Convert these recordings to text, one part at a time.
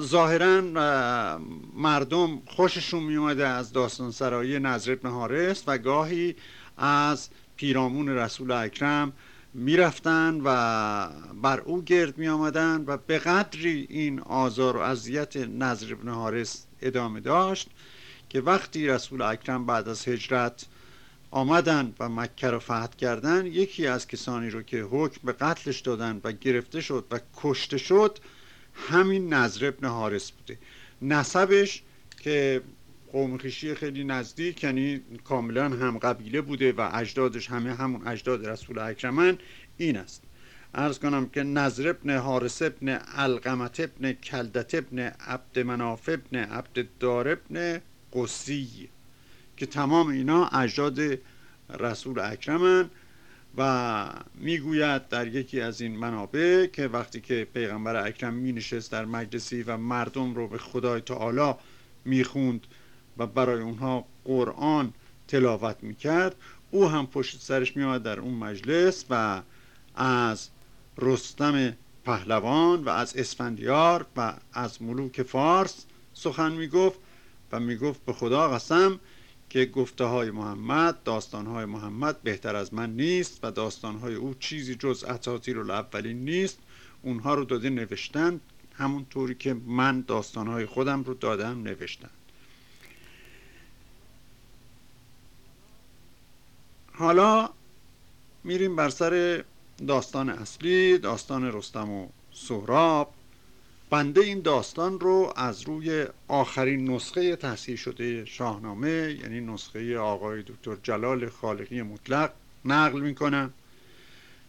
ظاهرا مردم خوششون میومده از داستان سرایی نظر ابن حارس و گاهی از پیرامون رسول اکرم می‌رفتن و بر او گرد می آمدن و به قدری این آزار و اذیت نظر ابن حارس ادامه داشت که وقتی رسول اکرم بعد از هجرت آمدن و مکه رو فتح کردن یکی از کسانی رو که حکم به قتلش دادن و گرفته شد و کشته شد همین نظر ابن حارس بوده. نسبش که قوم خیشی خیلی نزدیک یعنی کاملا هم قبیله بوده و اجدادش همه همون اجداد رسول اکرمن این است. ارز کنم که نظر ابن حارس ابن القمت ابن کلدت ابن عبد مناف ابن عبد دار ابن قصی که تمام اینا اجداد رسول اکرمن و می‌گوید در یکی از این منابع که وقتی که پیغمبر اکرم می نشست در مجلسی و مردم رو به خدای تعالی می‌خوند و برای اونها قرآن تلاوت می‌کرد او هم پشت سرش میآمد در اون مجلس و از رستم پهلوان و از اسفندیار و از ملوک فارس سخن می‌گفت و می‌گفت به خدا قسم که گفته های محمد داستان های محمد بهتر از من نیست و داستان های او چیزی جز اساطیر الاولین نیست. اونها رو داده نوشتن همون طوری که من داستان های خودم رو دادم نوشتن حالا میریم بر سر داستان اصلی داستان رستم و سهراب. بنده این داستان رو از روی آخرین نسخه تحصیل شده شاهنامه یعنی نسخه آقای دکتر جلال خالقی مطلق نقل می‌کنم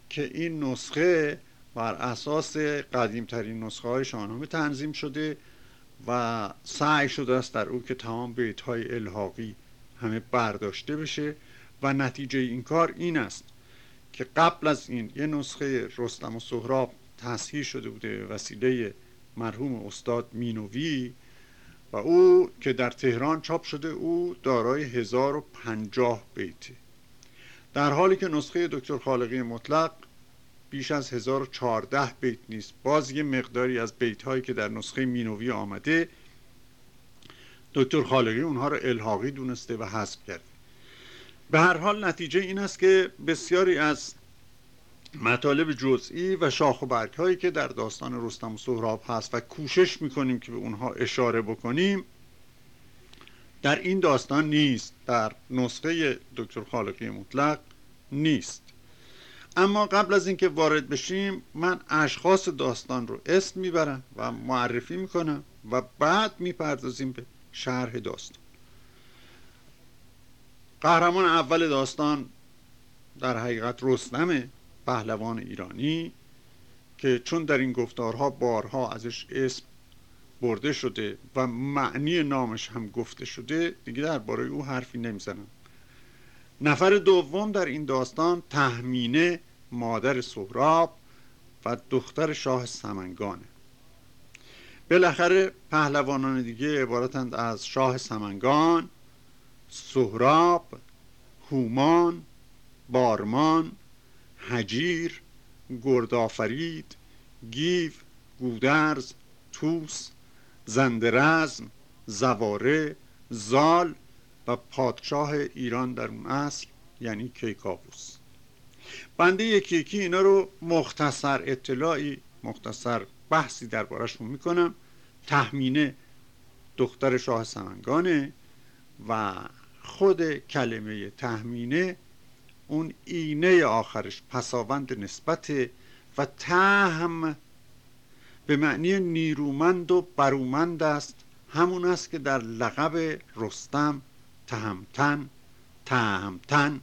که این نسخه بر اساس قدیمترین نسخه های شاهنامه تنظیم شده و سعی شده است در او که تمام بیت های الحاقی همه برداشته بشه و نتیجه این کار این است که قبل از این یه نسخه رستم و سهراب تصحیح شده بوده وسیله مرحوم استاد مینوی و او که در تهران چاپ شده او دارای 1050 بیته در حالی که نسخه دکتر خالقی مطلق بیش از 1014 بیت نیست باز یه مقداری از بیت هایی که در نسخه مینوی آمده دکتر خالقی اونها رو الحاقی دونسته و حذف کرده. به هر حال نتیجه این است که بسیاری از مطالب جزئی و شاخ و برگ هایی که در داستان رستم و سهراب هست و کوشش می‌کنیم که به اونها اشاره بکنیم در این داستان نیست در نسخه دکتر خالقی مطلق نیست. اما قبل از اینکه وارد بشیم من اشخاص داستان رو اسم می‌برم و معرفی می‌کنم و بعد می‌پردازیم به شرح داستان. قهرمان اول داستان در حقیقت رستمه. پهلوان ایرانی که چون در این گفتارها بارها ازش اسم برده شده و معنی نامش هم گفته شده دیگه درباره او حرفی نمی‌زنم. نفر دوم در این داستان تهمینه مادر سهراب و دختر شاه سمنگانه. بالاخره پهلوانان دیگه عبارتند از شاه سمنگان سهراب هومان بارمان هجیر گردآفرید گیو گودرز توس زندرزم زواره زال و پادشاه ایران در اون اصل یعنی کیکاووس. بنده یکی یکی اینا رو مختصر اطلاعی مختصر بحثی دربارشون می‌کنم. تحمینه دختر شاه سمنگانه و خود کلمه تحمینه اون اینه آخرش پساوند نسبت و تهم به معنی نیرومند و برومند است. همون است که در لقب رستم تهمتن تهمتن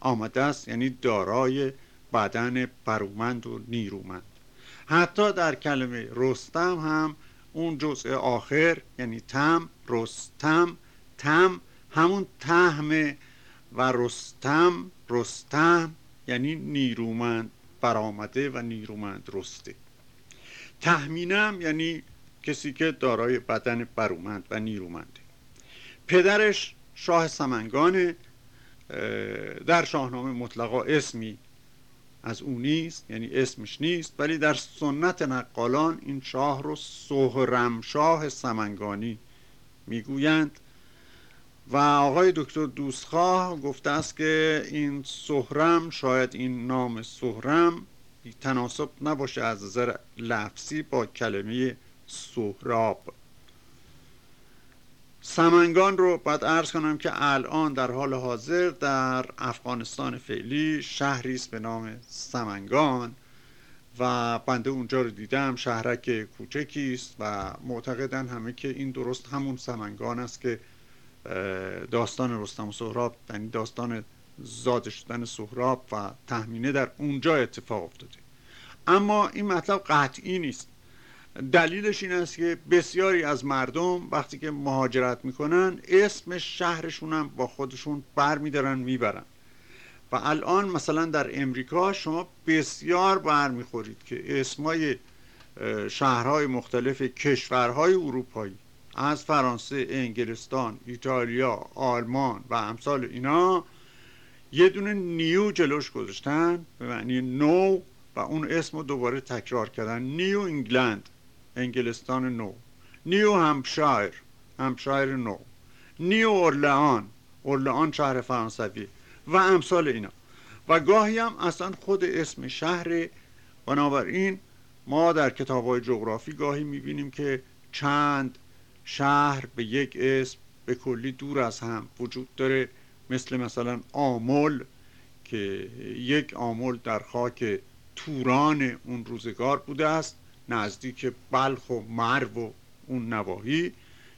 آمده است یعنی دارای بدن برومند و نیرومند. حتی در کلمه رستم هم اون جزء آخر یعنی تم رستم تم همون تهم و رستم رستم یعنی نیرومند برآمده و نیرومند رسته. تهمینم یعنی کسی که دارای بدن برومند و نیرومنده. پدرش شاه سمنگان در شاهنامه مطلقا اسمی از او نیست یعنی اسمش نیست ولی در سنت نقالان این شاه رو سهرمشاه سمنگانی می‌گویند. و آقای دکتر دوستخواه گفته است که این سهرم شاید این نام سهرم تناسب نباشه از نظر لفظی با کلمه سهراب. سمنگان رو باید ارز کنم که الان در حال حاضر در افغانستان فعلی شهری است به نام سمنگان و بنده اونجا رو دیدم شهرک کوچکی است و معتقدن همه که این درست همون سمنگان است که داستان رستم و سهراب یعنی داستان زاده شدن سهراب و تحمینه در اونجا اتفاق افتاده. اما این مطلب قطعی نیست. دلیلش این است که بسیاری از مردم وقتی که مهاجرت می‌کنن اسم شهرشون هم با خودشون بر میدارن می‌برن. و الان مثلا در امریکا شما بسیار بر می‌خورید که اسمای شهرهای مختلف کشورهای اروپایی از فرانسه، انگلستان، ایتالیا، آلمان و امثال اینا یه دونه New جلوش گذاشتن به معنی نو و اون اسم رو دوباره تکرار کردن. New England انگلستان نو. New Hampshire همشایر نو. New Orleans اورلئان شهر فرانسوی و امثال اینا. و گاهی هم اصلا خود اسم شهر بنابراین ما در کتاب های جغرافی گاهی می‌بینیم که چند شهر به یک اسم به کلی دور از هم وجود داره. مثل مثلا آمل که یک آمل در خاک توران اون روزگار بوده است نزدیک بلخ و مرو و اون نواحی.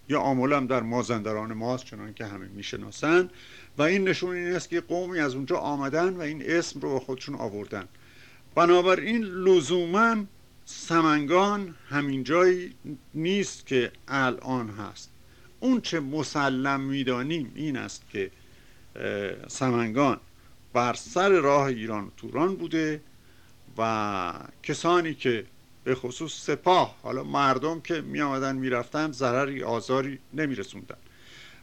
یا آمل هم در مازندران ماست چنان که همه می‌شناسن. و این نشون این است که قومی از اونجا آمدن و این اسم رو با خودشون آوردن. بنابراین لزوما سمنگان همین جایی نیست که الان هست. اون چه مسلم می‌دانیم این است که سمنگان بر سر راه ایران و توران بوده و کسانی که به خصوص سپاه حالا مردم که می آمدن می رفتن ضرری آزاری نمی رسوندن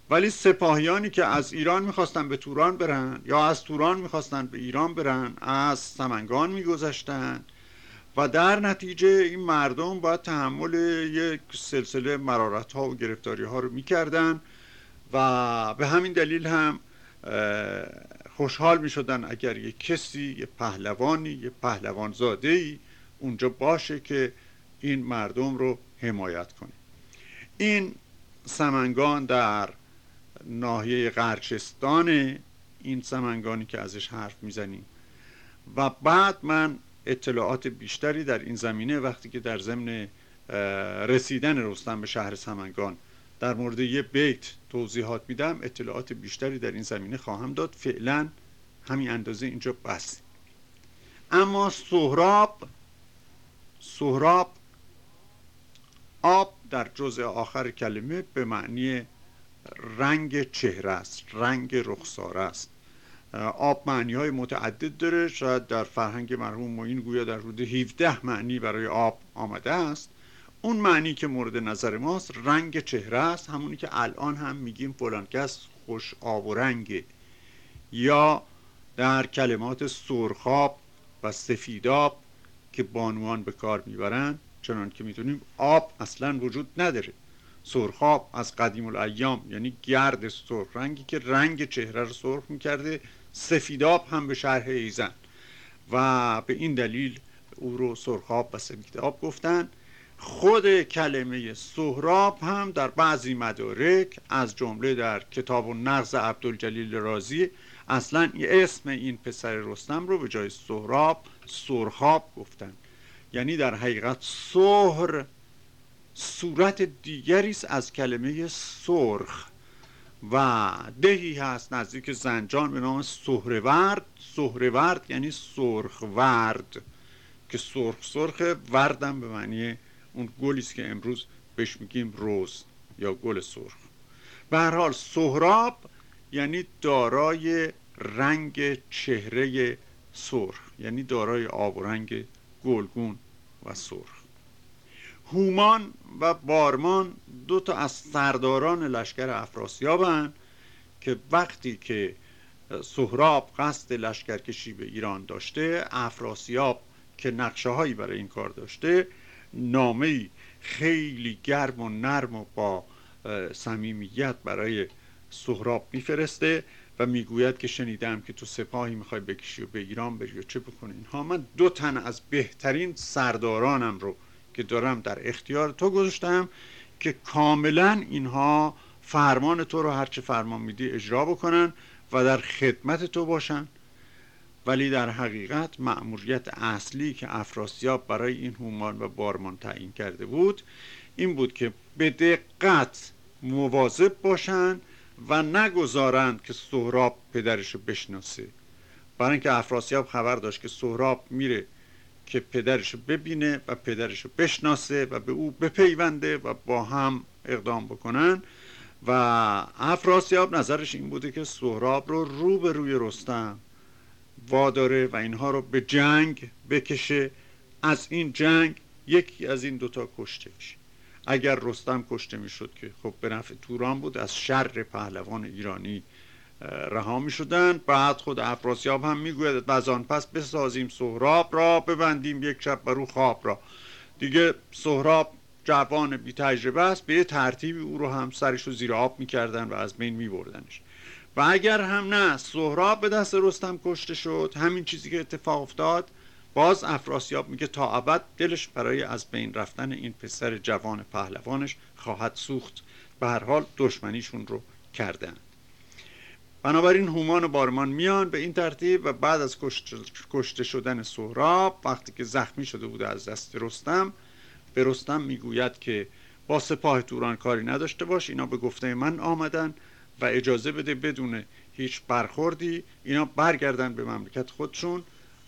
ولی سپاهیانی که از ایران می‌خواستن به توران برن یا از توران می‌خواستن به ایران برن از سمنگان میگذشتن. و در نتیجه این مردم باید تحمل یک سلسله مرارت ها و گرفتاری ها رو می‌کردن و به همین دلیل هم خوشحال می شدن اگر یک کسی یه پهلوانی یه پهلوان زاده ای اونجا باشه که این مردم رو حمایت کنه. این سمنگان در ناحیه قرچستان این سمنگانی که ازش حرف می‌زنیم. و بعد من اطلاعات بیشتری در این زمینه وقتی که در ضمن رسیدن رستم به شهر سمنگان در مورد یه بیت توضیحات میدم اطلاعات بیشتری در این زمینه خواهم داد. فعلا همین اندازه اینجا بس. اما سهراب سهراب آب در جزء آخر کلمه به معنی رنگ چهره است رنگ رخساره است. آب معنی های متعدد داره. شاید در فرهنگ مرحوم معین گویا در حدود 17 معنی برای آب آمده است. اون معنی که مورد نظر ماست رنگ چهره است. همونی که الان هم میگیم فلان کس خوش آب و رنگه یا در کلمات سرخاب و سفیداب که بانوان به کار می‌برند چنان که می‌دونیم آب اصلا وجود نداره. سرخاب از قدیم الایام یعنی گرد سرخ رنگی که رنگ چهره رو سرخ می‌کرده. سفیداب هم به شرح ایزن. و به این دلیل او رو سرخاب و سفیداب گفتن. خود کلمه سهراب هم در بعضی مدارک از جمله در کتاب و نغز عبدالجلیل رازی اصلا اسم این پسر رستم رو به جای سهراب سرخاب گفتن. یعنی در حقیقت سهر صورت دیگری است از کلمه سرخ. و دهی هست نزدیک زنجان به نام سهرورد سهرورد یعنی سرخورد که سرخ سرخ وردم به معنی اون گلی است که امروز بهش میگیم روز یا گل سرخ. به هر حال سهراب یعنی دارای رنگ چهره سرخ یعنی دارای آب و رنگ گلگون و سرخ. هومان و بارمان دو تا از سرداران لشکر افراسیابن که وقتی که سهراب قصد لشکرکشی به ایران داشته افراسیاب که نقشه هایی برای این کار داشته نامه خیلی گرم و نرم و با صمیمیت برای سهراب میفرسته و می‌گوید که شنیدم که تو سپاهی می‌خوای بکشی و به ایران بری و چه بکنی اینها. من دو تن از بهترین سردارانم رو که دارم در اختیار تو گذاشتم که کاملا اینها فرمان تو رو هرچه فرمان میدی اجرا بکنن و در خدمت تو باشن. ولی در حقیقت مأموریت اصلی که افراسیاب برای این هومان و بارمان تعیین کرده بود این بود که به دقت مواظب باشند و نگذارند که سهراب پدرش رو بشناسه. برای اینکه افراسیاب خبر داشت که سهراب میره که پدرش ببینه و پدرش بشناسه و به او بپیونده و با هم اقدام بکنن. و افراسیاب نظرش این بوده که سهراب رو رو به روی رستم واداره و اینها رو به جنگ بکشه. از این جنگ یکی از این دوتا کشته میشه. اگر رستم کشته می‌شد که خب به نفع توران بود از شر پهلوان ایرانی رها می شدن بعد خود افراسیاب هم می‌گوید از آن پس بسازیم سهراب را ببندیم یک شب بر او خواب را. دیگه سهراب جوان بی تجربه است به ترتیبی او رو هم سرش رو زیر آب می‌کردن و از بین میبردنش. و اگر هم نه سهراب به دست رستم کشته شد. همین چیزی که اتفاق افتاد باز افراسیاب میگه تا ابد دلش برای از بین رفتن این پسر جوان پهلوانش خواهد سوخت. به هر حال دشمنیشون رو کردن. بنابراین هومان و بارمان میان به این ترتیب و بعد از کشته شدن سهراب وقتی که زخمی شده بوده از دست رستم به رستم می‌گوید که با سپاه توران کاری نداشته باش اینا به گفته من آمدن و اجازه بده بدون هیچ برخوردی اینا برگردن به مملکت خودشون.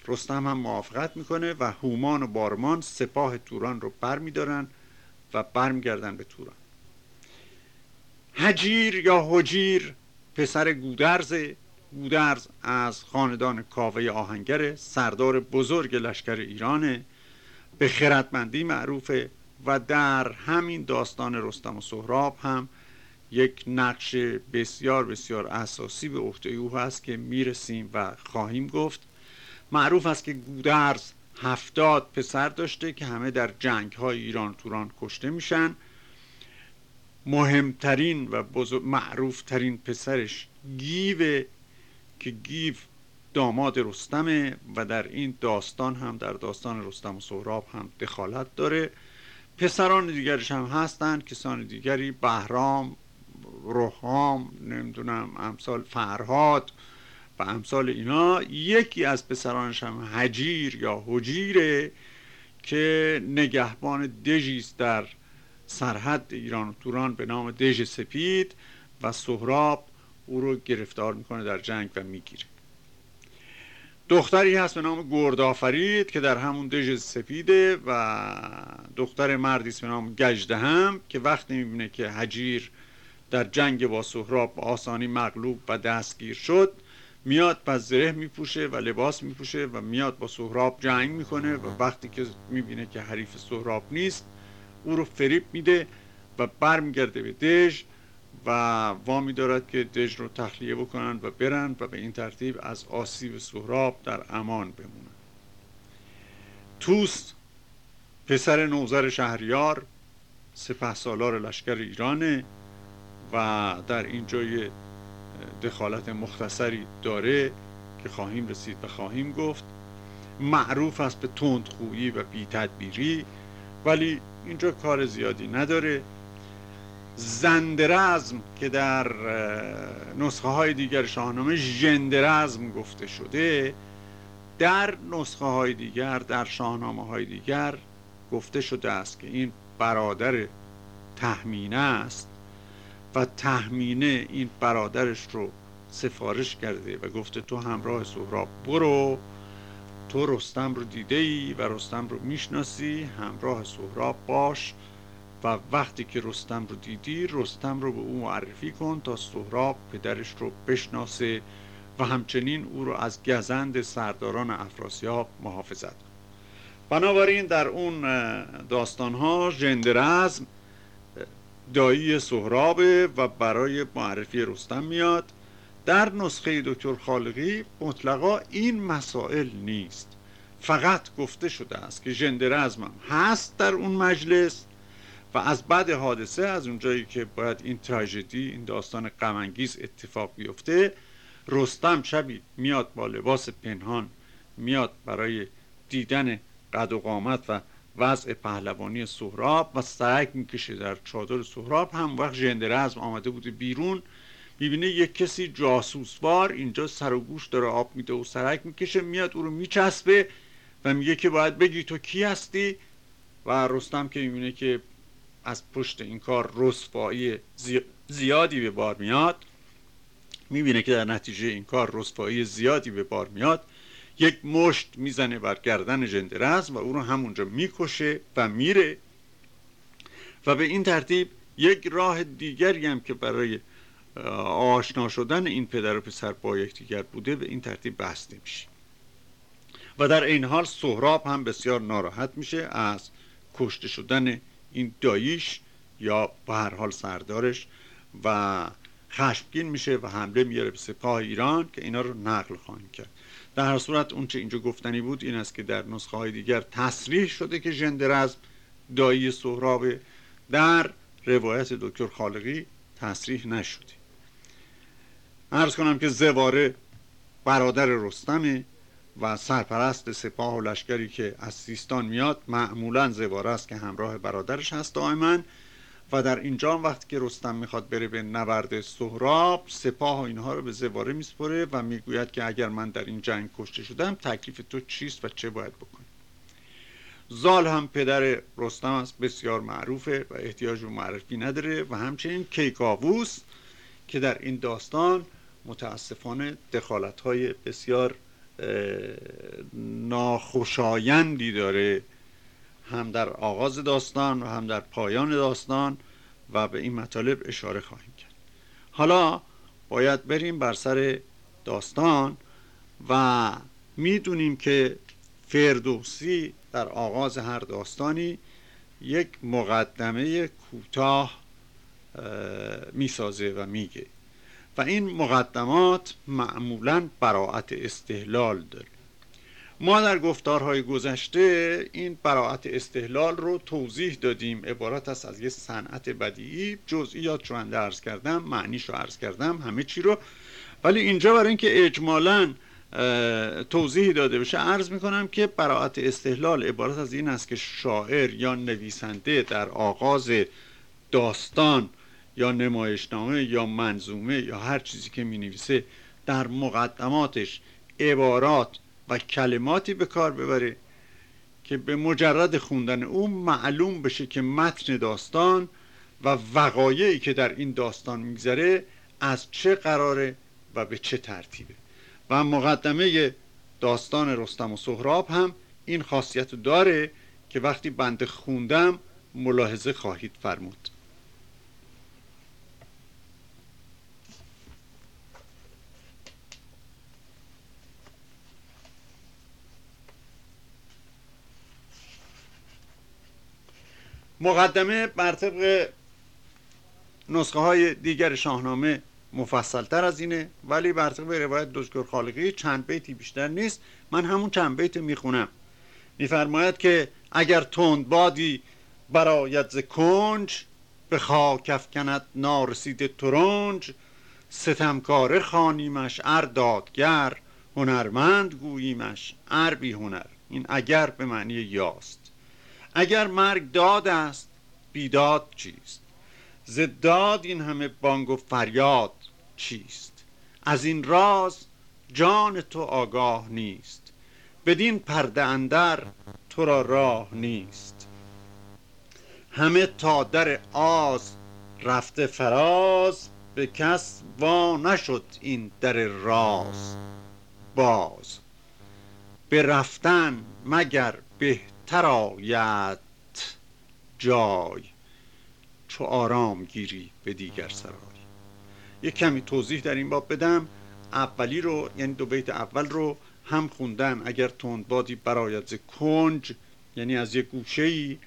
رستم هم موافقت می‌کنه و هومان و بارمان سپاه توران رو بر میدارن و برمیگردن به توران. هجیر یا هجیر پسر گودرز گودرز از خاندان کاوه آهنگر سردار بزرگ لشکر ایرانه به خردمندی معروفه و در همین داستان رستم و سهراب هم یک نقش بسیار بسیار اساسی به عهده او هست که می‌رسیم و خواهیم گفت. معروف است که گودرز هفتاد پسر داشته که همه در جنگ های ایران توران کشته میشن. مهمترین و بزرگ معروفترین پسرش گیوه که گیو داماد رستمه و در این داستان هم در داستان رستم و سهراب هم دخالت داره. پسران دیگرش هم هستند کسان دیگری بهرام روحام نمی‌دونم امثال فرهاد و امثال اینا. یکی از پسرانش هم حجیر یا حجیره که نگهبان دژی در سرحد ایران و توران به نام دژ سپید و سهراب او رو گرفتار می‌کنه در جنگ و می‌گیره. دختری هست به نام گردآفرید که در همون دژ سپیده و دختر مردی است به نام گجده هم که وقتی می‌بینه که حجیر در جنگ با سهراب آسانی مغلوب و دستگیر شد میاد پس زره میپوشه و لباس میپوشه و میاد با سهراب جنگ می‌کنه و وقتی که می‌بینه که حریف سهراب نیست او رو فریب میده و برمیگرده به دژ و وامی دارد که دژ رو تخلیه بکنن و برن و به این ترتیب از آسیب سهراب در امان بمونن. توست پسر نوزر شهریار سپه سالار لشکر ایرانه و در این جای دخالت مختصری داره که خواهیم رسید و خواهیم گفت. معروف است به تندخویی و بی تدبیری ولی اینجا کار زیادی نداره. زندرزم که در نسخه های دیگر شاهنامه ژندرزم گفته شده در نسخه های دیگر در شاهنامه های دیگر گفته شده است که این برادر تهمینه است و تهمینه این برادرش رو سفارش کرده و گفته تو همراه سهراب برو. تو رستم رو دیده ای و رستم رو می‌شناسی همراه سهراب باش و وقتی که رستم رو دیدی رستم رو به او معرفی کن تا سهراب پدرش رو بشناسه و همچنین او رو از گزند سرداران افراسیاب محافظت کن. بنابراین در اون داستان ها جندرزم دایی سهرابه و برای معرفی رستم میاد. در نسخه دکتر خالقی مطلقا این مسائل نیست. فقط گفته شده است که ژندرزم هست در اون مجلس و از بعد حادثه از اونجایی که باید این تراژدی این داستان غمانگیز اتفاق بیفته رستم شبی میاد با لباس پنهان میاد برای دیدن قد و قامت و وضع پهلوانی سهراب و سرک می‌کشه در چادر سهراب هم وقت ژندرزم آمده بوده بیرون می‌بینه یک کسی جاسوسوار اینجا سر و گوش داره آب میده و سرک می‌کشه میاد او رو میچسبه و میگه که باید بگی تو کی هستی؟ و رستم که می‌بینه که از پشت این کار رسوایی زیادی به بار میاد می‌بینه که در نتیجه این کار رسوایی زیادی به بار میاد یک مشت می‌زنه بر گردن جندرز و او رو همونجا می‌کشه و میره. و به این ترتیب یک راه دیگری هم که برای آشنا شدن این پدر و پسر با یکدیگر بوده به این ترتیب بسته میشه و در این حال سهراب هم بسیار ناراحت میشه از کشته شدن این داییش یا به هر حال سردارش و خشمگین میشه و حمله میاره به سپاه ایران که اینا رو نقل خواهیم کرد. در هر صورت اون چه اینجا گفتنی بود این است که در نسخه های دیگر تصریح شده که ژندرزم دایی سهرابه در روایت دکتر خالقی تصریح نشده. ارز کنم که زواره برادر رستمه و سرپرست سپاه و لشکری که از سیستان میاد معمولا زواره است که همراه برادرش هست دائما. و در اینجا وقتی که رستم می‌خواد بره به نبرد سهراب سپاه و اینها رو به زواره میسپره و می‌گوید که اگر من در این جنگ کشته شدم تکلیف تو چیست و چه باید بکنی؟ زال هم پدر رستم است بسیار معروفه و احتیاج به معرفی نداره. و همچنین کیکاووس که در این داستان متاسفانه دخالت های بسیار ناخوشایندی داره هم در آغاز داستان و هم در پایان داستان و به این مطالب اشاره خواهیم کرد. حالا باید بریم بر سر داستان و می‌دونیم که فردوسی در آغاز هر داستانی یک مقدمه کوتاه می‌سازه و میگه. و این مقدمات معمولا براعت استحلال داره. ما در گفتارهای گذشته این براعت استحلال رو توضیح دادیم. عبارت است از یه صنعت بدیعی جزئیات رو عرض کردم معنیش رو عرض کردم همه چی رو. ولی اینجا برای اینکه اجمالا توضیحی داده بشه عرض می‌کنم که براعت استحلال عبارت از این است که شاعر یا نویسنده در آغاز داستان یا نمایشنامه یا منظومه یا هر چیزی که می نویسه در مقدماتش عبارات و کلماتی به کار ببره که به مجرد خوندن او معلوم بشه که متن داستان و وقایعی که در این داستان میگذره از چه قراره و به چه ترتیبه. و مقدمه داستان رستم و سهراب هم این خاصیت داره که وقتی بنده خوندم ملاحظه خواهید فرمود. مقدمه بر طبق نسخه های دیگر شاهنامه مفصلتر از اینه ولی بر طبق روایت دکتر خالقی چند بیتی بیشتر نیست. من همون چند بیت می‌خونم. میفرماید که اگر تند بادی براید ز کنج به خاک افکند نارسید ترنج. ستمکاره خانیمش ار دادگر هنرمند گوییمش ار بی هنر این اگر به معنی یاست. اگر مرگ داد است بیداد چیست؟ زداد این همه بانگ و فریاد چیست؟ از این راز جان تو آگاه نیست. بدین پرده اندر تو را راه نیست. همه تا در آز رفته فراز به کس وا نشد این در راز. باز. به رفتن مگر بهتر ترایت جای چو آرام گیری به دیگر سرای. یک کمی توضیح در این باب بدم. اولی رو یعنی دو بیت اول رو هم خوندم. اگر بادی برایت ز کنج یعنی از یک گوشه ای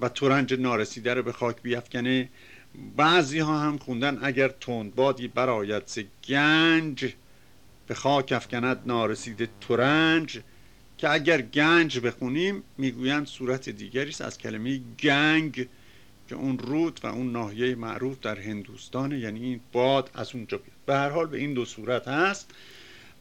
و تورنج نارسیده رو به خاک بیافکنه بعضی ها هم خوندن اگر تندبادی برآید ز گنج به خاک افکند نارسیده ترنج که اگر گنج بخونیم می‌گویند صورت دیگری است از کلمه گنگ که اون رود و اون ناحیه معروف در هندوستان یعنی این باد از اونجا بیاد به هر حال به این دو صورت هست.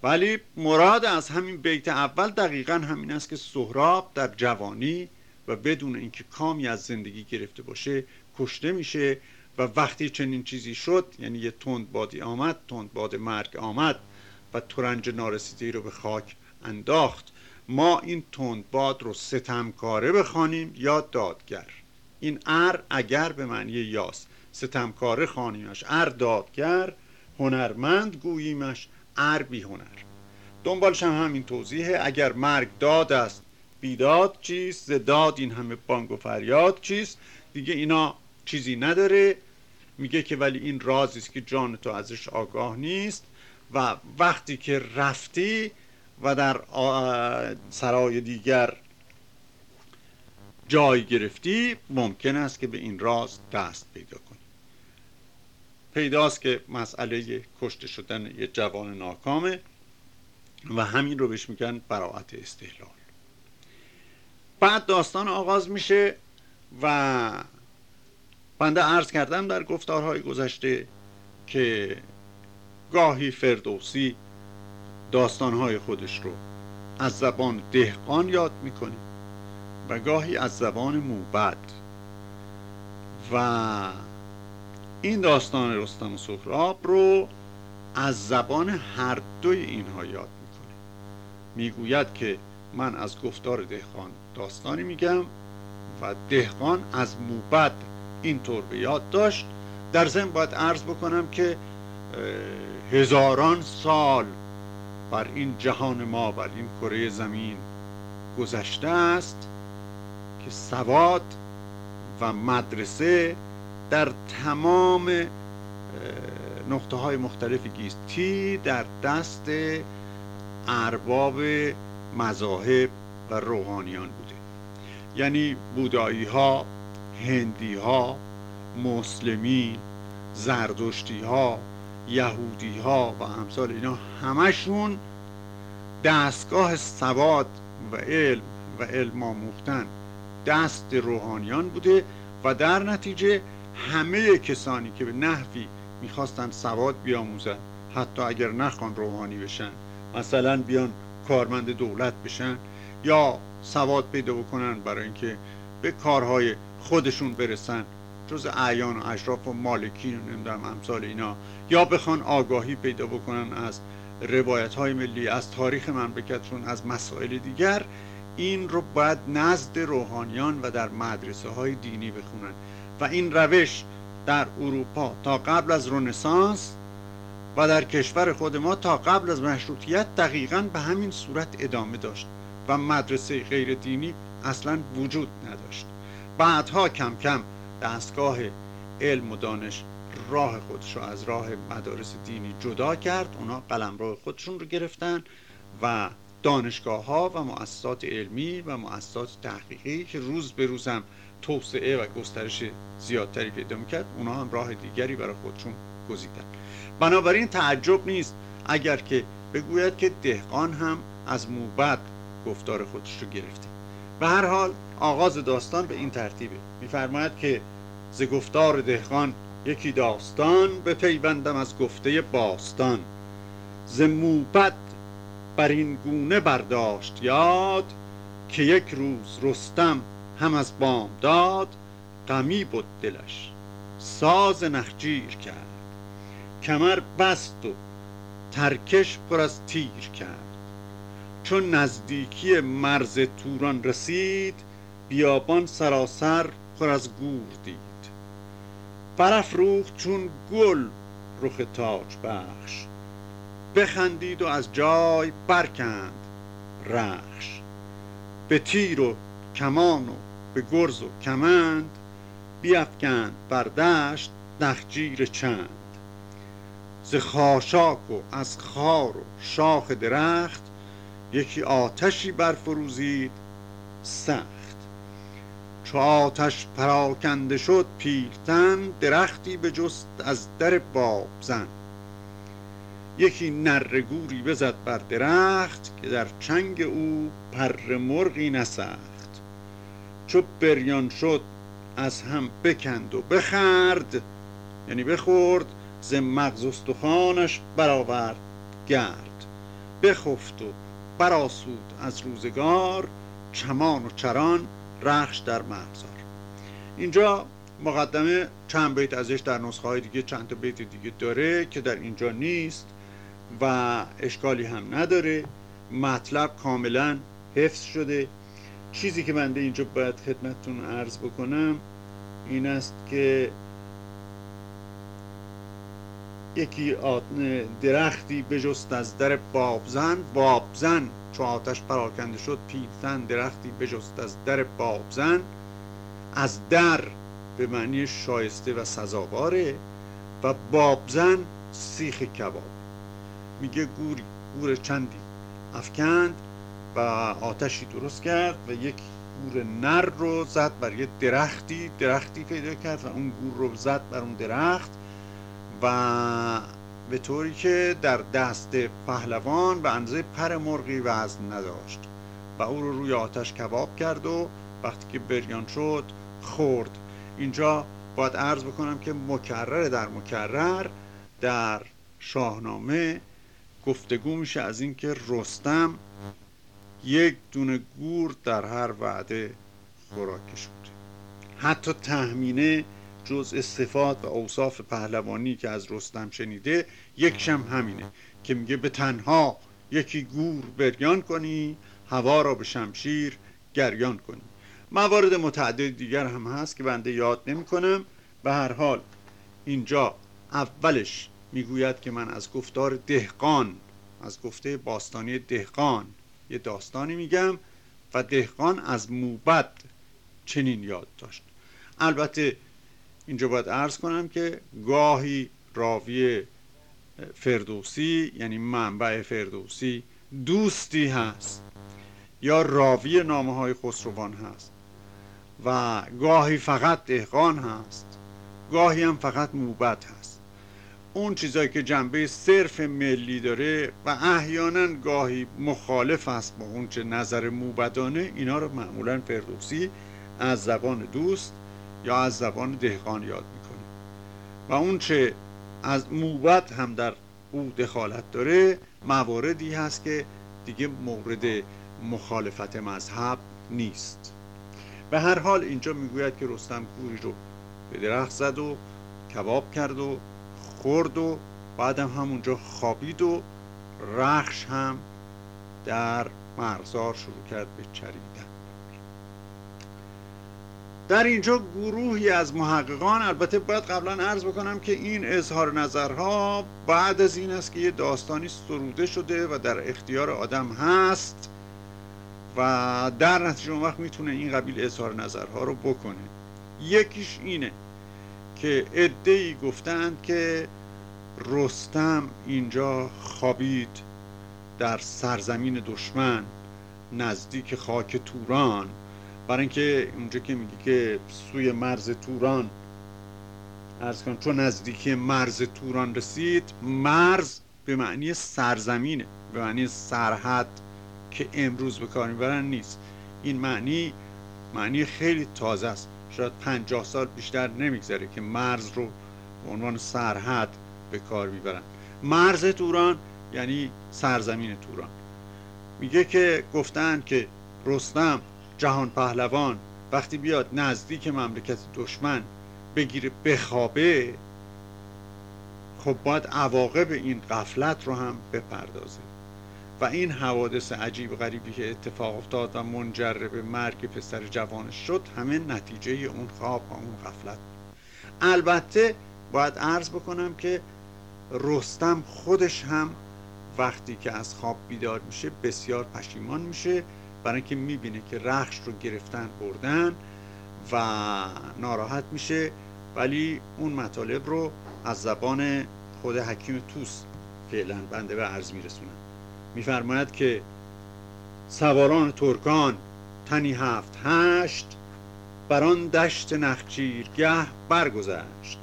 ولی مراد از همین بیت اول دقیقا همین است که سهراب در جوانی و بدون اینکه کامی از زندگی گرفته باشه کشته میشه و وقتی چنین چیزی شد یعنی یه تند بادی آمد تند باد مرگ آمد و ترنج نارسیده رو به خاک انداخت. ما این تند باد رو ستمکاره بخوانیم یا دادگر؟ این ار اگر به معنی یاس ستمکاره خانیمش ار دادگر هنرمند گوییمش ار بی هنر دنبالش هم همین توضیحه. اگر مرگ داد است بیداد چیست؟ داد این همه بانگ و فریاد چیست؟ دیگه اینا چیزی نداره. میگه که ولی این رازی است که جان تو ازش آگاه نیست و وقتی که رفتی و در سرای دیگر جای گرفتی ممکن است که به این راز دست پیدا کنی. پیداست که مسئله کشته شدن یه جوان ناکامه و همین رو بهش میگن براعت استحلال. بعد داستان آغاز میشه و بنده عرض کردم در گفتارهای گذشته که گاهی فردوسی داستانهای خودش رو از زبان دهقان یاد می‌کنه و گاهی از زبان موبد. و این داستان رستم و سهراب رو از زبان هر دوی اینها یاد می‌کنه می‌گوید که من از گفتار دهقان داستانی میگم و دهقان از موبد اینطور به یاد داشت. در ضمن باید عرض بکنم که هزاران سال بر این جهان ما بر این کره زمین گذشته است که سواد و مدرسه در تمام نقطه های مختلف گیستی در دست ارباب مذاهب و روحانیان بوده. یعنی بودایی ها هندی ها مسلمین زردشتی ها یهودی ها و امثال اینا همشون دستگاه سواد و علم و علم آموختن. دست روحانیان بوده و در نتیجه همه کسانی که به نحوی می‌خواستن سواد بیاموزن. حتی اگر نخوان روحانی بشن مثلا بیان کارمند دولت بشن یا سواد پیدا بکنن برای اینکه به کارهای خودشون برسن. جز اعیان و اشراف و مالکین و نمی‌دونم امثال اینا یا بخوان آگاهی پیدا بکنن از روایت های ملی از تاریخ مملکتشون از مسائل دیگر این رو باید نزد روحانیان و در مدرسه های دینی بخونن. و این روش در اروپا تا قبل از رونسانس و در کشور خود ما تا قبل از مشروطیت دقیقا به همین صورت ادامه داشت و مدرسه غیر دینی اصلا وجود نداشت. بعدها کم کم دستگاه علم و دانش راه خودش رو از راه مدارس دینی جدا کرد. اونا قلم راه خودشون رو گرفتن و دانشگاه ها و مؤسسات علمی و مؤسسات تحقیقی که روز به روز هم توسعه و گسترش زیادتری پیدا می‌کرد اونا هم راه دیگری برای خودشون گزیدن. بنابراین تعجب نیست اگر که بگوید که دهقان هم از موبت گفتار خودش رو گرفته. به هر حال آغاز داستان به این ترتیبه. میفرماید که ز گفتار دهقان یکی داستان به پیوندم از گفته باستان. ز موبت بر این گونه برداشت یاد که یک روز رستم هم از بام داد غمی بود دلش ساز نخجیر کرد. کمر بست و ترکش پر از تیر کرد. چون نزدیکی مرز توران رسید بیابان سراسر پر از گور دید. برافروخت چون گل رخ تاج بخش. بخندید و از جای برکند رخش. به تیر و کمان و به گرز و کمند بیافکند بر دشت نخجیر چند. ز خاشاک و از خار و شاخ درخت یکی آتشی برفروزید سخت. چو آتش پراکنده شد پیلتن درختی به جست از در بابزن یکی نرگوری بزد بر درخت که در چنگ او پر مرغی نسخت. چو بریان شد از هم بکند و بخرد یعنی بخورد ز مغز استخوانش برآورد گرد. بخفت و براسود از روزگار چمان و چران رخش در مرزار اینجا مقدمه چند بیت ازش در نسخه های دیگه چند تا بیت دیگه داره که در اینجا نیست و اشکالی هم نداره. مطلب کاملا حفظ شده. چیزی که بنده اینجا باید خدمتتون عرض بکنم این است که یکی درختی بجست از در بابزن بابزن چو آتش پراکنده شد پیلتن درختی بجست از در بابزن از در به معنی شایسته و سزاواره و بابزن سیخ کباب. میگه گوری گور چندی افکند و آتشی درست کرد و یک گور نر رو زد بر یه درختی. درختی پیدا کرد و اون گور رو زد بر اون درخت. و به طوری که در دست پهلوان به اندازه پر مرغی وزن نداشت و او رو روی آتش کباب کرد و وقتی که بریان شد خورد. اینجا باید عرض بکنم که مکرر در مکرر در شاهنامه گفتگو میشه از اینکه رستم یک دونه گور در هر وعده خوراکش بود. حتی تهمینه جز صفات و اوصاف پهلوانی که از رستم شنیده یکشم همینه که میگه به تنها یکی گور بریان کنی هوا را به شمشیر گریان کنی. موارد متعدد دیگر هم هست که بنده یاد نمی کنم به هر حال اینجا اولش می‌گوید که من از گفتار دهقان از گفته باستانی دهقان یه داستانی میگم و دهقان از موبد چنین یاد داشت البته اینجا باید عرض کنم که گاهی راوی فردوسی یعنی منبع فردوسی دوستی هست یا راوی نامه های خسروان هست و گاهی فقط دهقان هست گاهی هم فقط موبت هست. اون چیزایی که جنبه صرف ملی داره و احیانا گاهی مخالف است با اون چه نظر موبدانه اینا رو معمولا فردوسی از زبان دوست یا از زبان دهقان یاد می‌کنه و اون چه از موبت هم در او دخالت داره مواردی هست که دیگه مورد مخالفت مذهب نیست. به هر حال اینجا می‌گوید که رستم گوری رو به درخت زد و کباب کرد و خورد و بعدم همونجا خوابید و رخش هم در مرزار شروع کرد به چریدن در اینجا گروهی از محققان البته باید قبلا عرض بکنم که این اظهار نظرها بعد از این است که یه داستانی سروده شده و در اختیار آدم هست و در نتیجه اون وقت می‌تونه این قبیل اظهار نظرها رو بکنه. یکیش اینه که ادهی گفتند که رستم اینجا خوابید در سرزمین دشمن نزدیک خاک توران. برای اینکه اونجا که میگه که سوی مرز توران ارز کنم چون نزدیکی مرز توران رسید مرز به معنی سرزمینه به معنی سرحد که امروز به کار می‌برن نیست. این معنی معنی خیلی تازه است. شاید پنجاه سال بیشتر نمیگذره که مرز رو به عنوان سرحد به کار می‌برن. مرز توران یعنی سرزمین توران. میگه که گفتن که رستم جهان پهلوان وقتی بیاد نزدیک مملکت دشمن بگیره بخوابه خب باید عواقب این قفلت رو هم بپردازه. و این حوادث عجیب غریبی که اتفاق افتاد و منجر به مرگ پسر جوانش شد همه نتیجه اون خواب و اون غفلت البته باید عرض بکنم که رستم خودش هم وقتی که از خواب بیدار میشه بسیار پشیمان میشه. برای اینکه می‌بینه که رخش رو گرفتن بردن و ناراحت میشه ولی اون مطالب رو از زبان خود حکیم توس فعلا بنده به عرض میرسونم. میفرماید که سواران ترکان تنی هفت هشت بر آن دشت نخچیرگه برگذشت.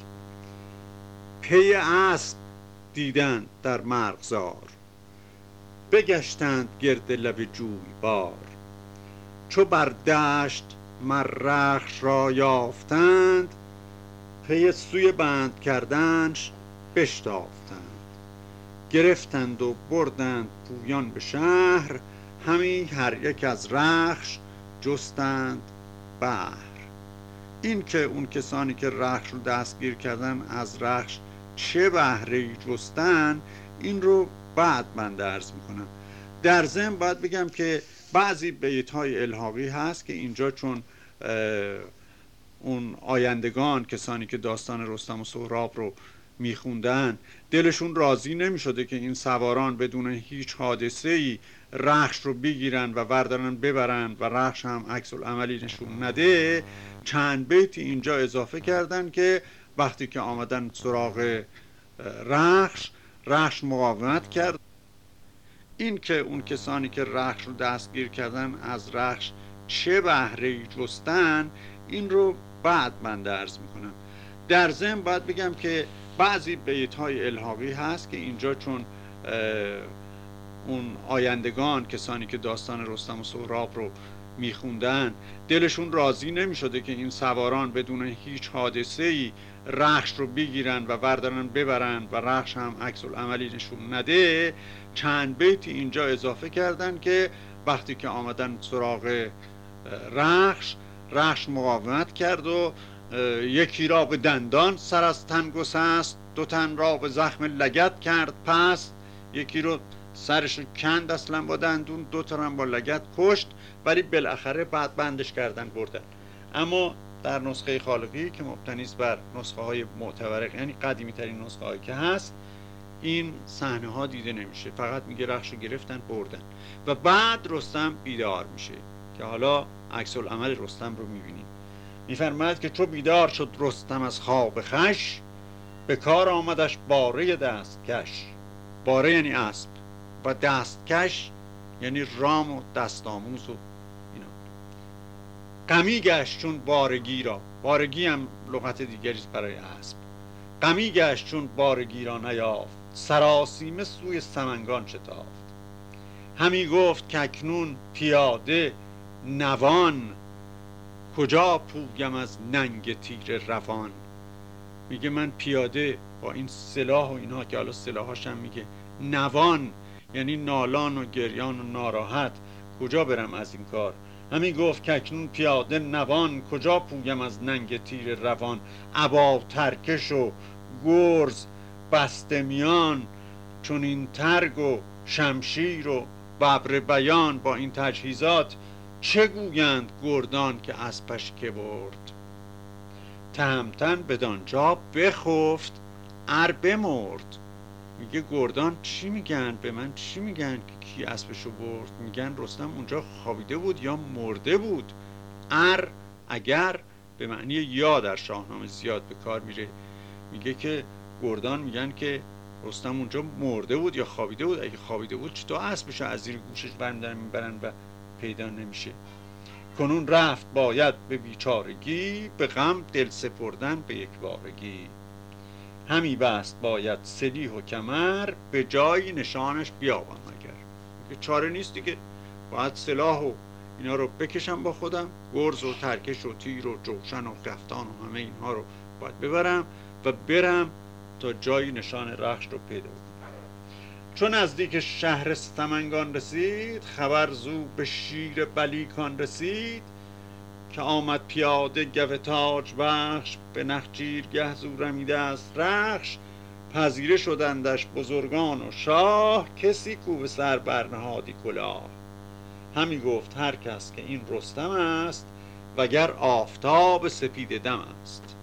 پی اسب دیدند در مرغزار بگشتند گرد لب بار. چو بر دشت مرخش را یافتند پی سوی بند کردنش بشتافتند. گرفتند و بردند پویان به شهر همی هر یک از رخش جستند بهر این که اون کسانی که رخش رو دستگیر کردن از رخش چه بهره جستن این رو بعد من درز می‌کنم. در ضمن باید بگم که بعضی بیت های الحاقی هست که اینجا چون اون آیندگان کسانی که داستان رستم و سهراب رو میخوندن دلشون راضی نمی‌شده که این سواران بدون هیچ حادثه ای رخش رو بگیرن و بردارن ببرن و رخش هم عکس عملی نشون نده. چند بیت اینجا اضافه کردن که وقتی که آمدن سراغ رخش رخش مقاومت کرد. این که اون کسانی که رخش رو دستگیر کردن از رخش چه بهره جستن این رو بعد من درز می‌کنم. در ضمن باید بگم که بعضی بیت های الحاقی هست که اینجا چون اون آیندگان کسانی که داستان رستم و سهراب رو میخوندن دلشون راضی نمی‌شده که این سواران بدون هیچ حادثه ای رخش رو بگیرن و بردارن ببرن و رخش هم عکس عملی نشون نده. چند بیت اینجا اضافه کردن که وقتی که آمدن سراغ رخش رخش مقاومت کرد و یکی را به دندان سر از تن گسست دو تن را به زخم لگت کرد پس یکی رو سرش کند اصلا با دندون دو تا با لگت کشت ولی بالاخره بعد بندش کردن بردن. اما در نسخه خالقی که مبتنی بر نسخه های معتبر یعنی قدیمی ترین نسخه هایی که هست این صحنه ها دیده نمیشه. فقط میگه رخشو گرفتن بردن. و بعد رستم بیدار میشه که حالا عکس عمل رستم رو می‌بینیم. میفرماید که چو بیدار شد رستم از خواب خش به کار آمدش باره دستکش. باره یعنی اسب و دستکش یعنی رام و دستاموز و اینا. قمی گشت چون بارگی را. بارگی هم لغت دیگری برای اسب. قمی گشت چون بارگی را نیافت. سراسیمه سوی سمنگان شتافت. همی گفت که اکنون پیاده نوان کجا پوگم از ننگ تیر روان؟ میگه من پیاده با این سلاح و اینها که حالا سلاحاش هم میگه نوان یعنی نالان و گریان و ناراحت کجا برم از این کار؟ همین گفت که اکنون پیاده نوان کجا پویم از ننگ تیر روان؟ عبا ترکش و گرز بستمیان چون این ترگ و شمشیر و ببر بیان با این تجهیزات چه گویند گردان که اسبش که برد؟ تهمتن بدانجا بخفت ار بمرد. میگه گردان چی میگن؟ به من چی میگن که کی اسبشو برد؟ میگن رستم اونجا خوابیده بود یا مرده بود؟ ار اگر به معنی یا در شاهنامه زیاد به کار میره. میگه که گردان میگن که رستم اونجا مرده بود یا خوابیده بود؟ اگه خوابیده بود چطور اسبشو از زیر گوشش برمیدارن می‌برن و پیدا نمیشه. کنون رفت باید به بیچارگی به غم دل سپردن به یک بارگی همی بست باید سلیح و کمر به جای نشانش بیابم مگر چاره نیست دیگه باید سلاح و اینا رو بکشم با خودم. گرز و ترکش و تیر و جوشن و کفتان و همه اینها رو باید ببرم و برم تا جای نشان رخش رو پیدا کنم چون نزدیک شهر سمنگان رسید خبر زو به شیر بلیکان رسید که آمد پیاده گوه تاج بخش به نخجیر گه رمیده است رخش. پذیره شدندش بزرگان و شاه کسی کو به سر برنهادی کلاه. همی گفت هر کس که این رستم است وگر آفتاب سپید دم است.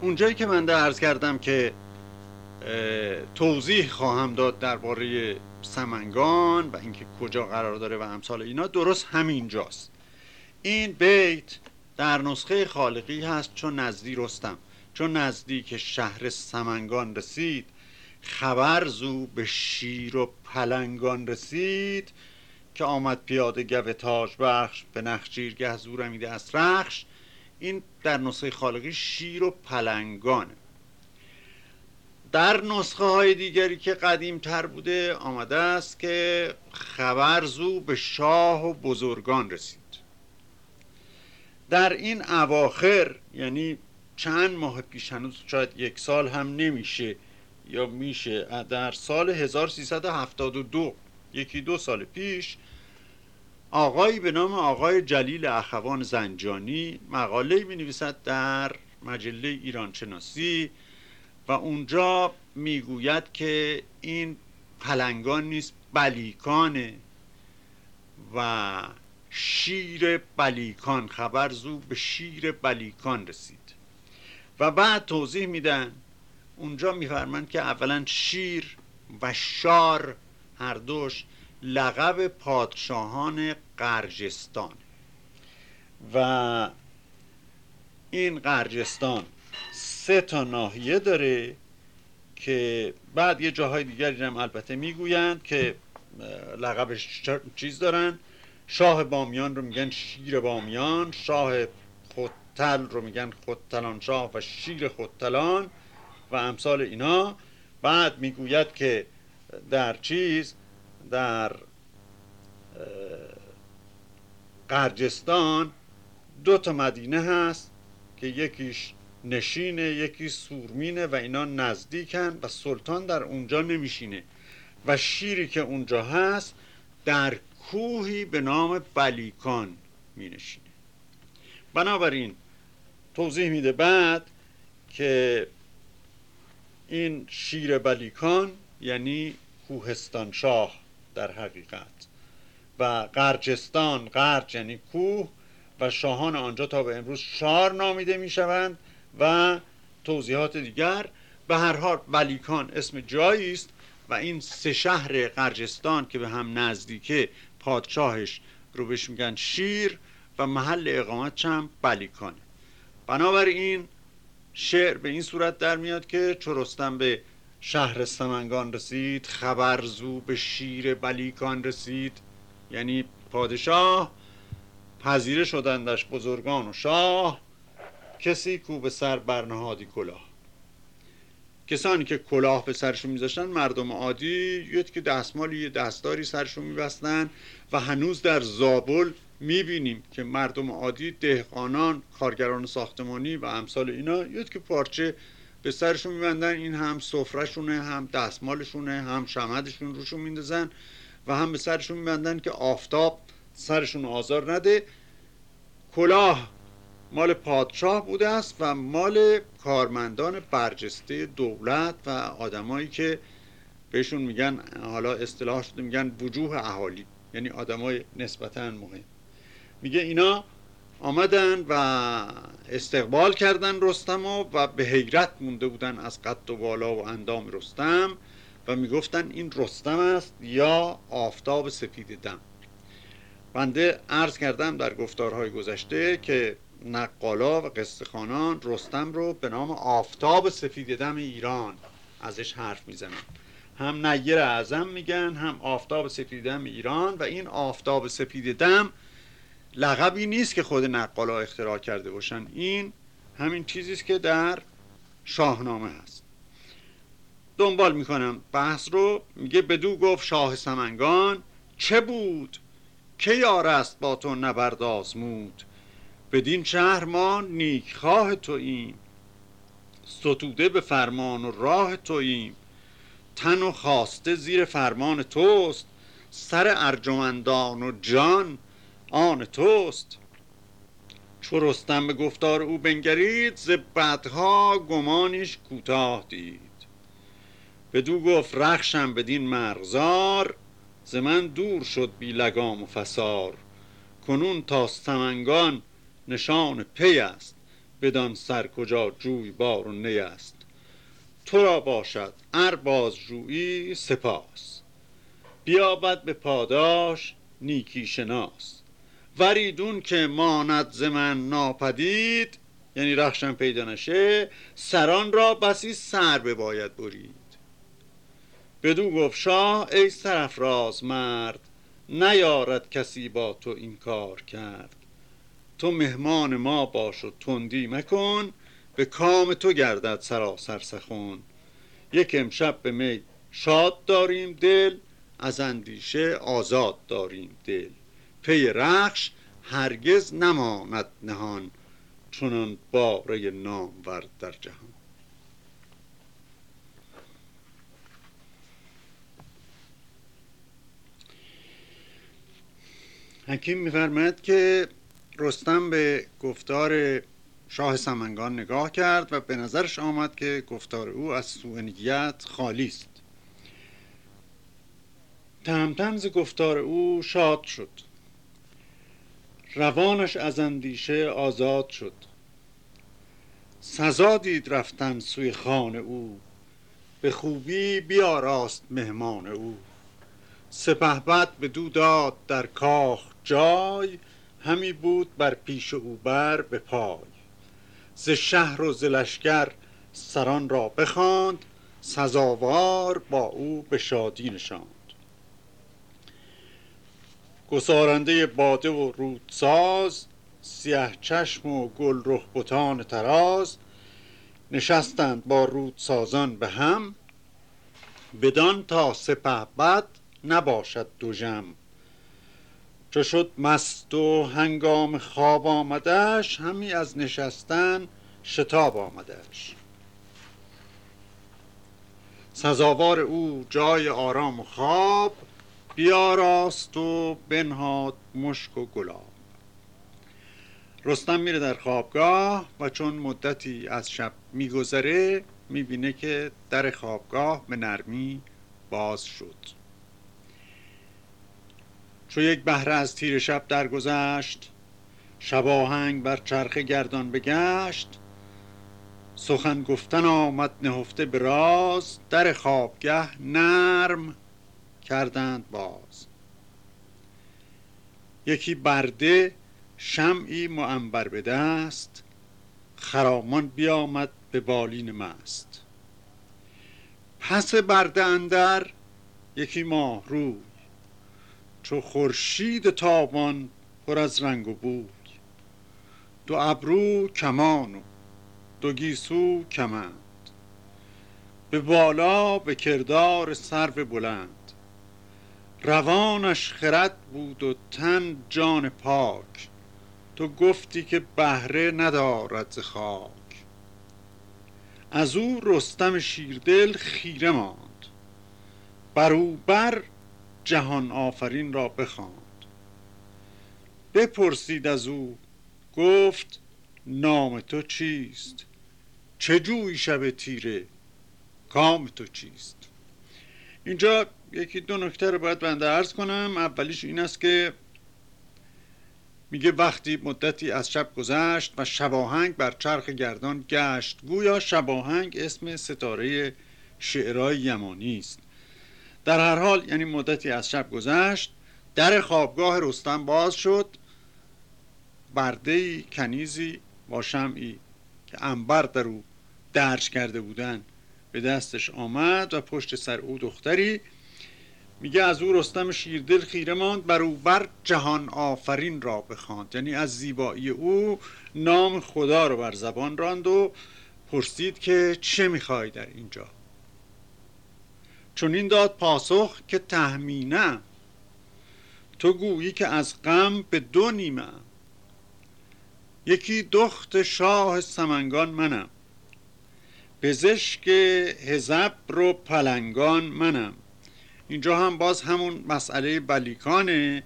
اونجایی که من عرض کردم که توضیح خواهم داد درباره سمنگان و اینکه کجا قرار داره و امثال اینا درست همینجاست. این بیت در نسخه خالقی هست چون نزدی رستم. چون نزدیک شهر سمنگان رسید خبر زو به شیر و پلنگان رسید که آمد پیاده گو تاج بخش به نخجیر گه زورمیده از رخش این در نسخه خالقی شیر و پلنگانه. در نسخه های دیگری که قدیم تر بوده آمده است که خبر زو به شاه و بزرگان رسید. در این اواخر یعنی چند ماه پیش هنوز شاید یک سال هم نمیشه یا میشه در سال 1372 یکی دو سال پیش آقایی به نام آقای جلیل اخوان زنجانی مقاله می نویسد در مجله ایران شناسی و اونجا می‌گوید که این پلنگان نیست بلیکانه و شیر بلیکان خبر زو به شیر بلیکان رسید. و بعد توضیح میدن اونجا میفرمند که اولا شیر و شار هر دوش لقب پادشاهان قرجستان. و این قرجستان سه تا ناحیه داره که بعد یه جاهای دیگری هم البته می‌گویند که لقبش چیز دارن. شاه بامیان رو میگن شیر بامیان شاه خودتل رو میگن خودتلان شاه و شیر خودتلان و امثال اینا. بعد می‌گوید که در چیز در قرجستان دو تا مدینه هست که یکیش نشینه یکی سورمینه و اینا نزدیکن و سلطان در اونجا نمیشینه. و شیری که اونجا هست در کوهی به نام بلیکان می نشینه بنابراین توضیح میده بعد که این شیر بلیکان یعنی کوهستان شاه در حقیقت. و قرجستان قرج یعنی کوه و شاهان آنجا تا به امروز شار نامیده می شوند و توضیحات دیگر. به هر حال بلیکان اسم جایی است و این سه شهر قرجستان که به هم نزدیکه پادشاهش رو بهش میگن شیر و محل اقامت هم بلیکانه بنابراین شعر به این صورت در میاد که چرستم به شهر سمنگان رسید خبر زو به شیر بلیکان رسید. یعنی پادشاه پذیره شدندش بزرگان و شاه کسی کو به سر برنهادی کلاه. کسانی که کلاه به سرشون میذاشتن مردم عادی یاد که دستمالی یه دستاری سرشون میبستن و هنوز در زابل می‌بینیم که مردم عادی دهقانان کارگران ساختمانی و امثال اینا یاد که پارچه به سرشون میبندن این هم سفرهشونه هم دستمالشونه هم شمدشون روشون میندازن و هم به سرشون میبندن که آفتاب سرشون آزار نده. کلاه مال پادشاه بوده است و مال کارمندان برجسته دولت و آدمایی که بهشون میگن حالا اصطلاح شده میگن وجوه اهالی یعنی آدمای نسبتا مهم. میگه اینا آمدن و استقبال کردن رستم و, و به حیرت مونده بودن از قد و بالا و اندام رستم و می‌گفتن این رستم است یا آفتاب سفید دم. بنده عرض کردم در گفتارهای گذشته که نقالا و قصه خانان رستم رو به نام آفتاب سفید دم ایران ازش حرف می‌زنن. هم نیر اعظم میگن هم آفتاب سفید دم ایران و این آفتاب سفید دم لقبی نیست که خود نقالا اختراع کرده باشن. این همین چیزی است که در شاهنامه هست. دنبال می‌کنم بحث رو. میگه بدو گفت شاه سمنگان چه بود؟ که یار است با تو نبرد آزمود؟ بدین شهر ما نیکخواه توییم. ستوده به فرمان و راه توییم. تن و خواسته زیر فرمان توست. سر ارجمندان و جان آن توست. چو رستم به گفتار او بنگرید ز بدها گمانش کوتاه دید. بدو گفت رخشم بدین مرغزار ز من دور شد بی لگام و فسار. کنون تا سمنگان نشان پی است بدان سر کجا جوی بار و نی است. تو را باشد ار باز جویی سپاس. بیابد به پاداش نیکی شناس. وریدون که ماند ز من ناپدید یعنی رخشم پیدا نشه سران را بسی سر باید برید. بدو گفت شاه ای سرفراز مرد نیارد کسی با تو این کار کرد. تو مهمان ما باش و تندی مکن به کام تو گردد سراسر سخن. یک امشب به می شاد داریم دل از اندیشه آزاد داریم دل. پی رخش هرگز نماند نهان چنان باره نامور در جهان. حکیم میفرماید که رستم به گفتار شاه سمنگان نگاه کرد و به نظرش آمد که گفتار او از سوء نیت خالی است. تهمتن ز گفتار او شاد شد. روانش از اندیشه آزاد شد. سزا دید رفتن سوی خان او. به خوبی بیاراست مهمان او. سپهبد به دو داد در کاخ جای همی بود بر پیش او بر به پای. ز شهر و ز لشکر سران را بخواند سزاوار با او به شادی نشاند. گسارنده باده و رودساز سیه چشم و گل رخ بتان تراز نشستند با رودسازان به هم. بدان تا سپه بد نباشد دوژم چو شد مست و هنگام خواب آمدش همی از نشستن شتاب آمدش. سزاوار او جای آرام و خواب بیاراست و بنهاد مشک و گلاب. رستم میره در خوابگاه و چون مدتی از شب میگذره می‌بینه که در خوابگاه به نرمی باز شد. چو یک بهره از تیر شب درگذشت شب آهنگ بر چرخ گردان بگشت سخن گفتن آمد نهفته به راز در خوابگه نرم کردند باز. یکی برده شمعی معنبر به دست خرامان بیامد به بالین مست. پس برده اندر یکی ماه روی چو خورشید تابان پر از رنگ و بوی. دو ابرو کمان و دو گیسو کمند. به بالا به کردار سرو بلند. روانش خرد بود و تن جان پاک. تو گفتی که بهره ندارد ز خاک. از او رستم شیردل خیره ماند. بر او بر جهان آفرین را بخواند. بپرسید از او گفت نام تو چیست؟ چه جوی شب تیره؟ کام تو چیست؟ اینجا یکی دو نکته رو باید بنده عرض کنم. اولیش این است که میگه وقتی مدتی از شب گذشت و شباهنگ بر چرخ گردان گشت گویا شباهنگ اسم ستاره شعرهای یمانی است. در هر حال یعنی مدتی از شب گذشت در خوابگاه رستم باز شد. برده کنیزی با شمعی که انبر در او درج کرده بودن به دستش آمد و پشت سر او دختری میگه از او رستم شیردل خیره ماند بر او بر جهان آفرین را بخواند. یعنی از زیبایی او نام خدا رو بر زبان راند و پرسید که چه می‌خوای در اینجا؟ چون این داد پاسخ که تهمینم تو گویی که از غم به دو نیمه. یکی دخت شاه سمنگان منم. پزشک هزبر و پلنگان منم. اینجا هم باز همون مسئله بلیکانه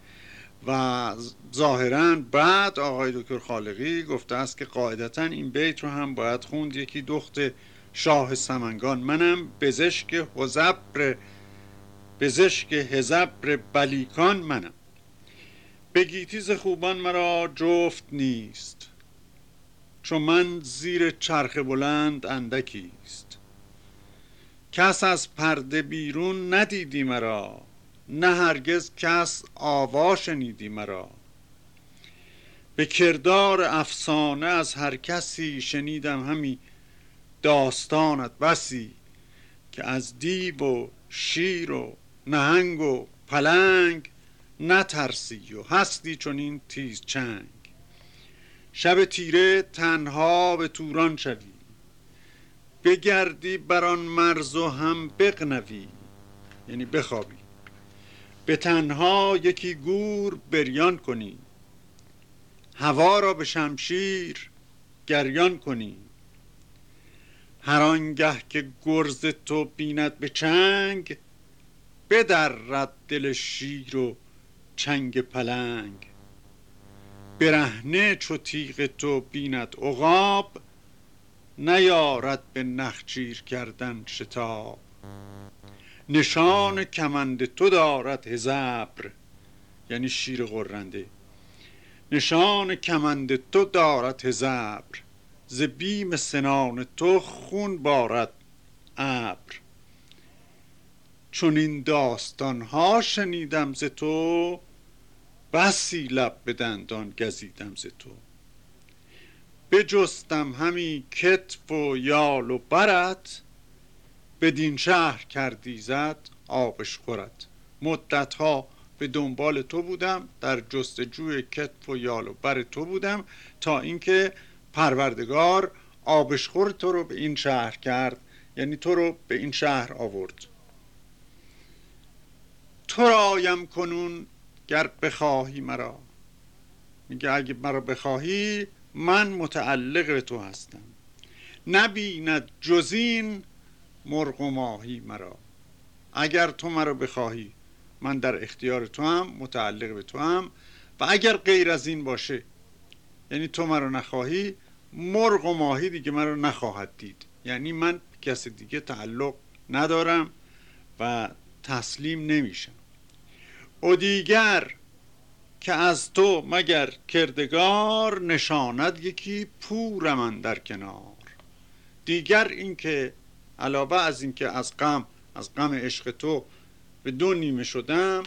و ظاهرا بعد آقای دکتر خالقی گفته است که قاعدتا این بیت رو هم باید خوند. یکی دخت شاه سمنگان. منم بزشک هزبر بزشک هزبر بلیکان منم. به گیتیز خوبان مرا جفت نیست چون من زیر چرخ بلند اندکیست. کس از پرده بیرون ندیدی مرا نه هرگز کس آوا شنیدی مرا. به کردار افسانه از هر کسی شنیدم همی داستانت بسی که از دیو و شیر و نهنگ و پلنگ نترسی و هستی چون این تیز چنگ. شب تیره تنها به توران شوی. بگردی بر آن مرز و هم بقنوی یعنی بخوابی. به تنها یکی گور بریان کنی. هوا را به شمشیر گریان کنی. هر آنگه که گرز تو بیند به چنگ بدرد دل شیر و چنگ پلنگ. برهنه چو تیغ تو بیند عقاب نیارد به نخچیر کردن شتاب. نشان کمند تو دارد هزبر یعنی شیر غرنده. نشان کمند تو دارد هزبر ز بیم سنان تو خون بارد ابر. چون این داستان ها شنیدم ز تو بسی لب به دندان گزیدم ز تو. بجستم همی کتف و یال و برت بدین شهر کردی زد آبش خورد مدت ها به دنبال تو بودم در جستجوی کتف و یال و بر تو بودم تا اینکه پروردگار آبشخور تو رو به این شهر کرد. یعنی تو رو به این شهر آورد. تو رایم کنون گر بخواهی مرا. میگه اگه مرا بخواهی من متعلق به تو هستم. نبیند جزین مرغ و ماهی مرا. اگر تو مرا بخواهی من در اختیار تو هم متعلق به تو هم و اگر غیر از این باشه یعنی تو مرا نخواهی مرغ و ماهی دیگه مرا نخواهد دید. یعنی من کسی دیگه تعلق ندارم و تسلیم نمیشم. و دیگر که از تو مگر کردگار نشاند یکی پور من در کنار. دیگر اینکه علاوه از اینکه از غم از غم عشق تو به دو نیمه شدم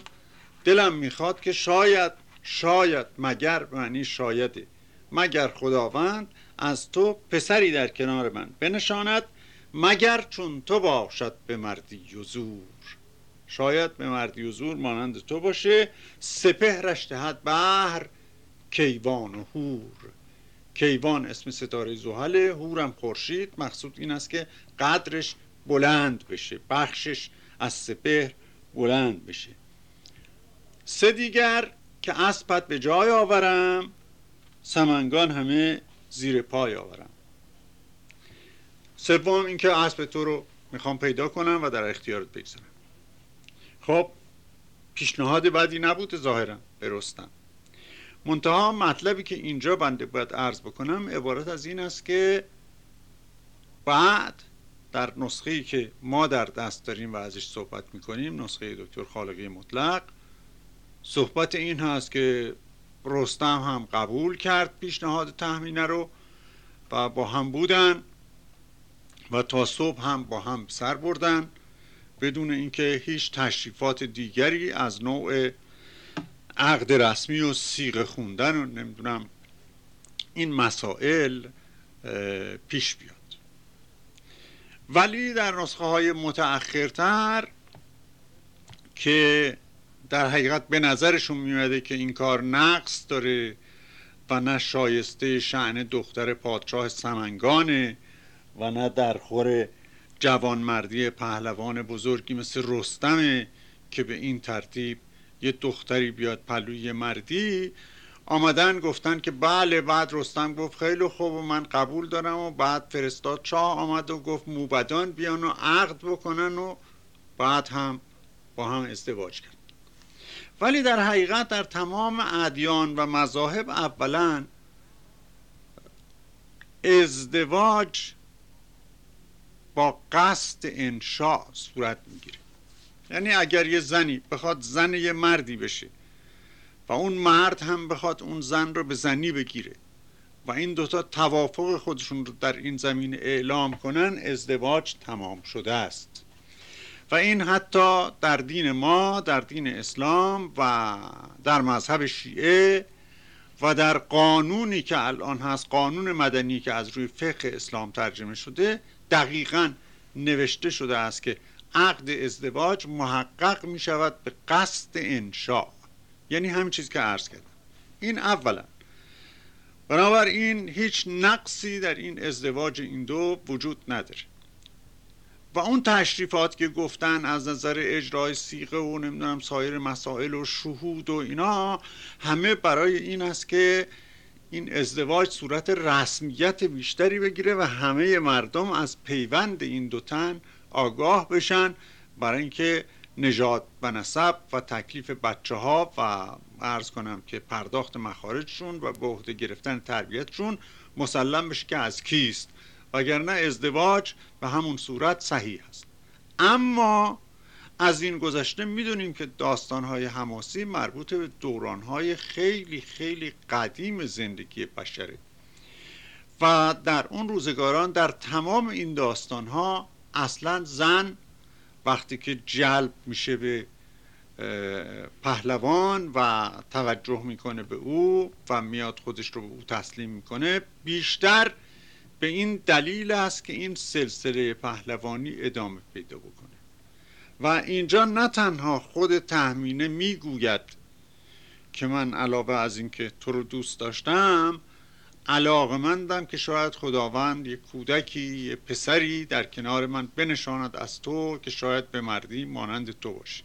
دلم می‌خواد که شاید شاید مگر معنی شایده مگر خداوند از تو پسری در کنار من بنشاند مگر چون تو باشد به مردی و شاید به مردی و زور مانند تو باشه سپهرش دهد بهر کیوان و هور کیوان اسم ستاره زحله هورم خورشید. مقصود این است که قدرش بلند بشه بخشش از سپهر بلند بشه. سه دیگر که اسبت به جای آورم سمنگان همه زیر پای آورم. سوم اینکه اسب تو رو می‌خوام پیدا کنم و در اختیارت بگذارم. خب پیشنهاد بدی نبود ظاهرا به رستم منتها مطلبی که اینجا بنده باید عرض بکنم عبارت از این است که بعد در نسخه ای که ما در دست داریم و ازش صحبت می‌کنیم نسخه دکتر خالقی مطلق صحبت این هست که رستم هم قبول کرد پیشنهاد تحمینه رو و با هم بودن و تا صبح هم با هم سر بردن. بدون اینکه هیچ تشریفات دیگری از نوع عقد رسمی و سیغه خوندن و نمی‌دونم این مسائل پیش بیاد. ولی در نسخه های متأخرتر که در حقیقت به نظرشون میومده که این کار نقص داره و نه شایسته شعن دختر پادشاه سمنگانه و نه در خور جوانمردی پهلوان بزرگی مثل رستمه که به این ترتیب یه دختری بیاد پلوی مردی آمدن گفتن که بله بعد رستم گفت خیلی خوب و من قبول دارم و بعد فرستاد چاه آمد و گفت موبدان بیان و عقد بکنن و بعد هم با هم ازدواج کرد. ولی در حقیقت در تمام ادیان و مذاهب اولا ازدواج با قصد انشاء صورت می‌گیره. یعنی اگر یه زنی بخواد زن یه مردی بشه و اون مرد هم بخواد اون زن رو به زنی بگیره و این دوتا توافق خودشون رو در این زمین اعلام کنن ازدواج تمام شده است. و این حتی در دین ما در دین اسلام و در مذهب شیعه و در قانونی که الان هست قانون مدنی که از روی فقه اسلام ترجمه شده دقیقا نوشته شده است که عقد ازدواج محقق می شود به قصد انشاء یعنی همین چیز که عرض کردم. این اولا. بنابراین هیچ نقصی در این ازدواج این دو وجود نداره. و اون تشریفات که گفتن از نظر اجرای سیغه و نمی‌دونم سایر مسائل و شهود و اینا همه برای این است که این ازدواج صورت رسمیت بیشتری بگیره و همه مردم از پیوند این دو تن آگاه بشن برای اینکه نژاد و نسب و تکلیف بچه ها و ارز کنم که پرداخت مخارجشون و به عهده گرفتن تربیتشون مسلم بشه که از کیست؟ وگرنه ازدواج به همون صورت صحیح است. اما از این گذشته می‌دونیم که داستانهای حماسی مربوط به دورانهای خیلی خیلی قدیم زندگی بشره و در اون روزگاران در تمام این داستانها اصلا زن وقتی که جلب میشه به پهلوان و توجه می‌کنه به او و میاد خودش رو به او تسلیم می‌کنه بیشتر به این دلیل است که این سلسله پهلوانی ادامه پیدا بکنه. و اینجا نه تنها خود تهمینه می‌گوید که من علاوه از اینکه تو رو دوست داشتم علاقمندم که شاید خداوند یک کودکی یک پسری در کنار من بنشاند از تو که شاید به مردی مانند تو باشه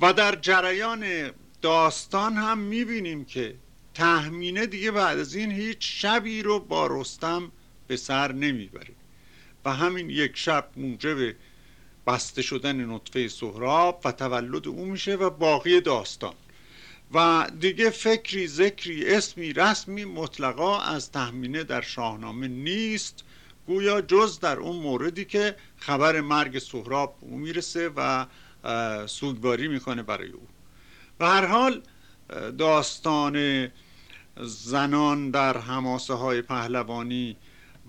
و در جریان داستان هم می‌بینیم که تهمینه دیگه بعد از این هیچ شبی رو با رستم به سر نمی‌بره. و همین یک شب موجب بسته شدن نطفه سهراب و تولد او میشه و باقی داستان. و دیگه فکری ذکری اسمی رسمی مطلقا از تهمینه در شاهنامه نیست. گویا جز در اون موردی که خبر مرگ سهراب او می‌رسه و سوگواری می‌کنه برای او. و هر حال داستان زنان در حماسه های پهلوانی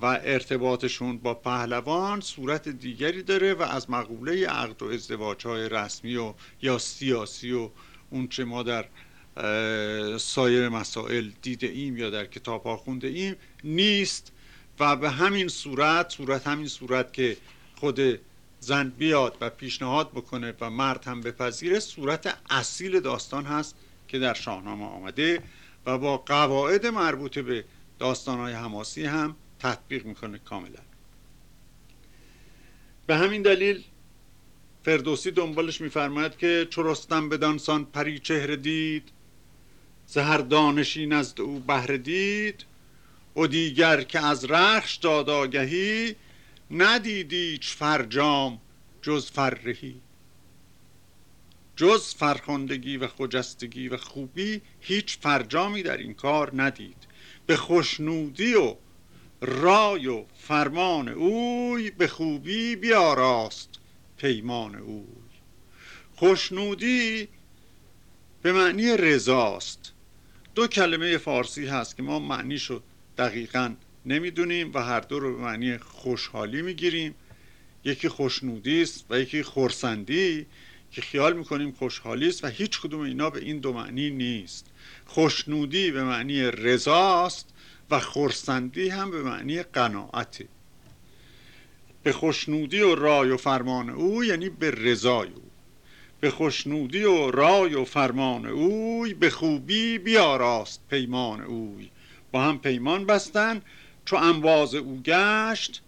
و ارتباطشون با پهلوان صورت دیگری داره و از مقوله عقد و ازدواج های رسمی و یا سیاسی و اون چه ما در سایر مسائل دیده ایم یا در کتاب ها خونده ایم نیست و به همین صورت صورت همین صورت که خود زن بیاد و پیشنهاد بکنه و مرد هم بپذیره صورت اصیل داستان هست که در شاهنامه آمده و با قواعد مربوط به های حماسی هم تطبیق می‌کنه کاملا. به همین دلیل فردوسی دنبالش میفرماید که چرستم بدانسان پری چهره دید زهر دانشی نزد او بهره دید. و دیگر که از رخش داد آگهی ندید فرجام جز فرهی. جز فرخندگی و خجستگی و خوبی هیچ فرجامی در این کار ندید. به خوشنودی و رای و فرمان اوی به خوبی بیاراست پیمان اوی. خوشنودی به معنی رضاست. دو کلمه فارسی هست که ما معنیشو دقیقا نمی‌دونیم و هر دو رو به معنی خوشحالی می‌گیریم. یکی خوشنودی است و یکی خورسندی که خیال می‌کنیم خوشحالی است و هیچ کدوم اینا به این دو معنی نیست. خوشنودی به معنی رضاست و خورسندی هم به معنی قناعته. به خوشنودی و رای و فرمان او یعنی به رضای او. به خوشنودی و رای و فرمان اوی به خوبی بیاراست پیمان اوی. با هم پیمان بستن چو انواز او گشت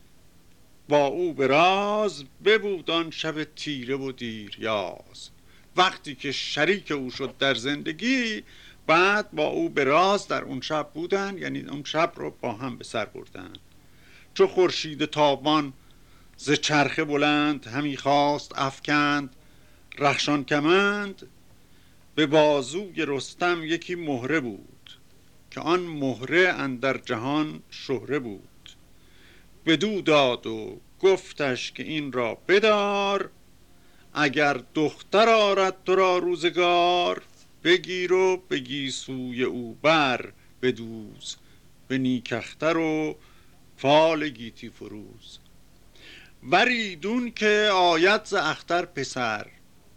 با او به راز ببودان شب تیره و دیر یاز وقتی که شریک او شد در زندگی بعد با او به راز در اون شب بودن یعنی اون شب رو با هم به سر بردن. چو خورشید تابان ز چرخه بلند همی خواست افکند رخشان کمند به بازوی رستم یکی مهره بود که آن مهره اندر جهان شهره بود. بدو داد و گفتش که این را بدار اگر دختر آرد تو را روزگار بگیر و بگی سوی او بر بدوز به نیکختر و فال گیتی فروز. وریدون که آید ز اختر پسر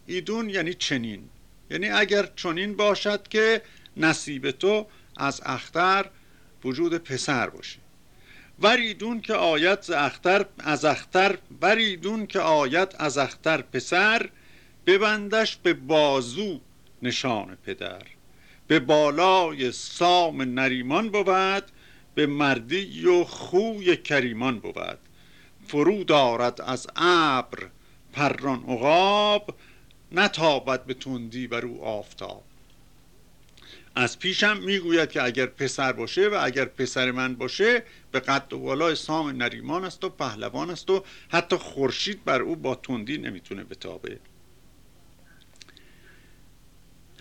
ایدون یعنی چنین. یعنی اگر چنین باشد که نصیب تو از اختر وجود پسر باشه. وریدون که آیت از اختر از اختر وریدون که آیت از اختر پسر ببندش به بازو نشان پدر. به بالای سام نریمان بود به مردی و خوی کریمان بود. فرو دارد از ابر پران عقاب نتابد به تندی بر او آفتاب. از پیشم می‌گوید که اگر پسر باشه و اگر پسر من باشه به قد و بالای سام نریمان است و پهلوان است و حتی خورشید بر او با تندی نمی‌تونه بتابه.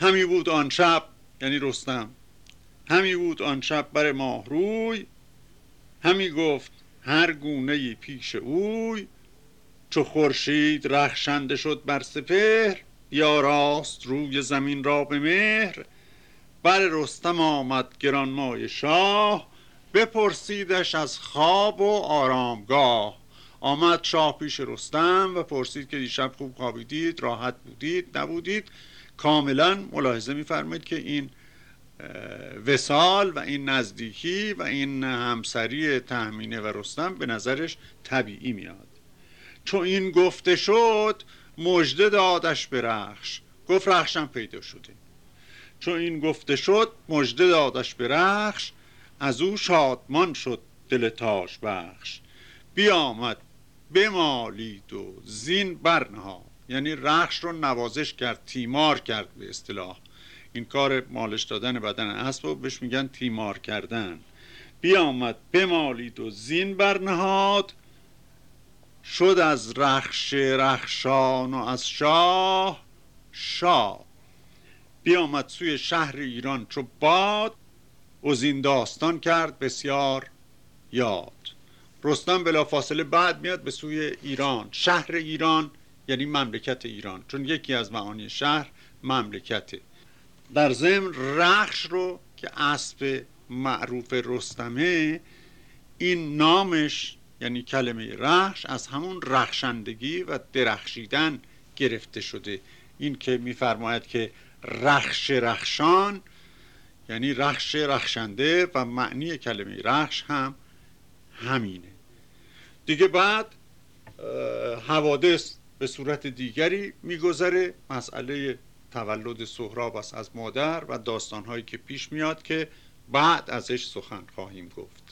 همی بود آن شب یعنی رستم. همی بود آن شب بر ماه روی همی گفت هر گونه پیش اوی. چو خورشید رخشنده شد بر سپهر یا راست روی زمین را به مهر. بر رستم آمد گرانمای شاه بپرسیدش از خواب و آرامگاه. آمد شاه پیش رستم و پرسید که دیشب خوب خوابیدید راحت بودید نبودید. کاملا ملاحظه میفرمایید که این وسال و این نزدیکی و این همسری تهمینه و رستم به نظرش طبیعی میاد. چون این گفته شد مژده دادش به رخش. گفت رخشم پیدا شده. چون این گفته شد مژده دادش به از او شادمان شد دل تاش بخش. بیامد بمالید و زین برنها یعنی رخش رو نوازش کرد تیمار کرد به اصطلاح. این کار مالش دادن بدن اسب رو بهش میگن تیمار کردن. بیامد بمالید و زین برنهاد شد از رخش رخشان و از شاه شاه. بیامد سوی شهر ایران چو باد زین داستان کرد بسیار یاد. رستم بلا فاصله بعد میاد به سوی ایران شهر ایران. یعنی مملکت ایران. چون یکی از معانی شهر مملکته. در ضمن رخش رو که اسب معروف رستمه این نامش یعنی کلمه رخش از همون رخشندگی و درخشیدن گرفته شده. این که میفرماید که رخش رخشان یعنی رخش رخشنده و معنی کلمه رخش هم همینه. دیگه بعد حوادث به صورت دیگری میگذره. مسئله تولد سهراب از مادر و داستانهایی که پیش میاد که بعد ازش سخن خواهیم گفت.